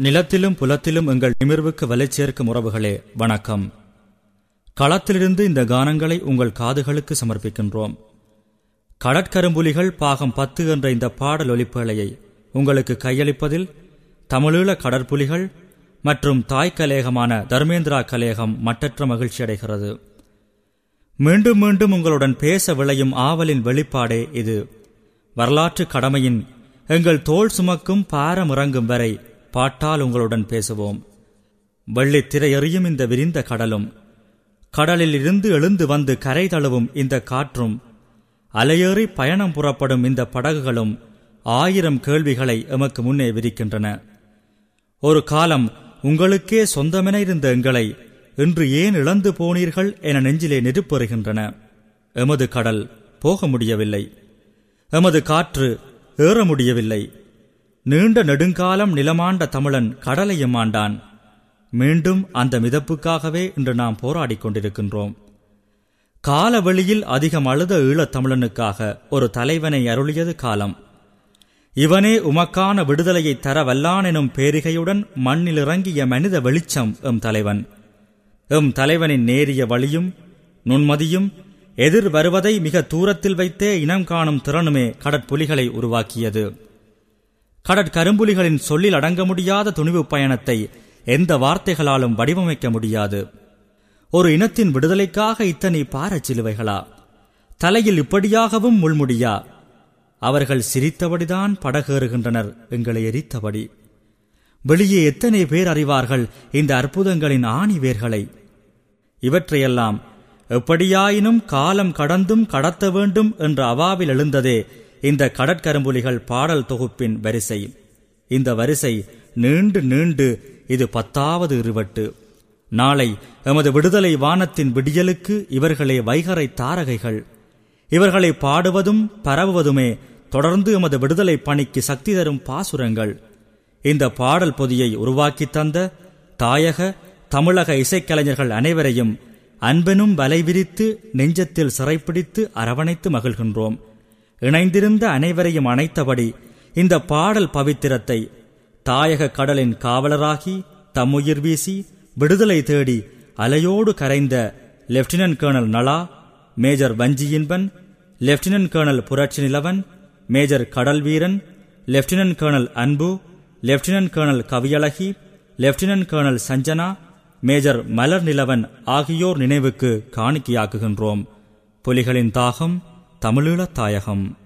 நிலத்திலும் புலத்திலும் எங்கள் நிமிர்வுக்கு வலை சேர்க்கும் உறவுகளே வணக்கம். களத்திலிருந்து இந்த கானங்களை உங்கள் காதுகளுக்கு சமர்ப்பிக்கின்றோம். கடற்கரும்புலிகள் பாகம் பத்து என்ற இந்த பாடல் ஒலிப்பேழையை உங்களுக்கு கையளிப்பதில் தமிழீழ கடற்புலிகள் மற்றும் தாய் கலேகமான தர்மேந்திரா கலேகம் மட்டற்ற மகிழ்ச்சி அடைகிறது. மீண்டும் மீண்டும் உங்களுடன் பேச விளையும் ஆவலின் வெளிப்பாடே இது. வரலாற்று கடமையின் எங்கள் தோல் சுமக்கும் பாரமிறங்கும் வரை பாட்டால் உங்களுடன் பேசுவோம். வெள்ளி திரையறியும் இந்த விரிந்த கடலும். கடலில் இருந்து எழுந்து வந்து கரை தழுவும் இந்த காற்றும். அலையேறி பயணம் புறப்படும் இந்த படகுகளும் ஆயிரம் கேள்விகளை எமக்கு முன்னே விரிக்கின்றன. ஒரு காலம் உங்களுக்கே சொந்தமென இருந்த எங்களை இன்று ஏன் இழந்து போனீர்கள் என நெஞ்சிலே நெருப்பெறுகின்றன. எமது கடல் போக முடியவில்லை. எமது காற்று ஏற முடியவில்லை. நீண்ட நெடுங்காலம் நிலமாண்ட தமிழன் கடலையும் ஆண்டான் மீண்டும் அந்த மிதப்புக்காகவே இன்று நாம் போராடிக் கொண்டிருக்கின்றோம். காலவெளியில் அதிகம் அழுத ஈழத் தமிழனுக்காக ஒரு தலைவனை அருளியது காலம். இவனே உமக்கான விடுதலையை தர பேரிகையுடன் மண்ணில் இறங்கிய மனித வெளிச்சம் எம் தலைவன். எம் தலைவனின் நேரிய வழியும் நுண்மதியும் எதிர் வருவதை மிக தூரத்தில் வைத்தே இனம் காணும் திறனுமே கடற்புலிகளை உருவாக்கியது. கடற்கரும்புலிகளின் சொல்லில் அடங்க முடியாத துணிவு பயணத்தை எந்த வார்த்தைகளாலும் வடிவமைக்க முடியாது. ஒரு இனத்தின் விடுதலைக்காக இத்தனை பாரச் சிலுவைகளா? தலையில் இப்படியாகவும் முள்முடியா? அவர்கள் சிரித்தபடிதான் படகேறுகின்றனர் எங்களை எரித்தபடி. வெளியே எத்தனை பேர் அறிவார்கள் இந்த அற்புதங்களின் ஆணி வேர்களை? இவற்றையெல்லாம் எப்படியாயினும் காலம் கடந்தும் கடத்த வேண்டும் என்ற அவாவில் எழுந்ததே இந்த கடற்கரும்புலிகள் பாடல் தொகுப்பின் வரிசை. இந்த வரிசை நீண்டு நீண்டு இது பத்தாவது இருவட்டு. நாளை எமது விடுதலை வானத்தின் விடியலுக்கு இவர்களே வைகரை தாரகைகள். இவர்களை பாடுவதும் பரவுவதுமே தொடர்ந்து எமது விடுதலை பணிக்கு சக்தி தரும் பாசுரங்கள். இந்த பாடல் பொதியை உருவாக்கி தந்த தாயக தமிழக இசைக்கலைஞர்கள் அனைவரையும் அன்பெனும் வலை விரித்து நெஞ்சத்தில் சிறைப்பிடித்து அரவணைத்து மகிழ்கின்றோம். இணைந்திருந்த அனைவரையும் அணைத்தபடி இந்த பாடல் பவித்திரத்தை தாயக கடலின் காவலராகி தம்முயிர் வீசி விடுதலை தேடி அலையோடு கரைந்த lieutenant colonel Nala major Vanchiyinban lieutenant colonel Puratchi Nilavan major Kadal Veeran lieutenant colonel Anbu lieutenant colonel கவியழகி lieutenant colonel Sanjana major Malar Nilavan ஆகியோர் நினைவுக்கு காணிக்கையாக்குகின்றோம். புலிகளின் தாகம் தமிழீழத் தாயகம்.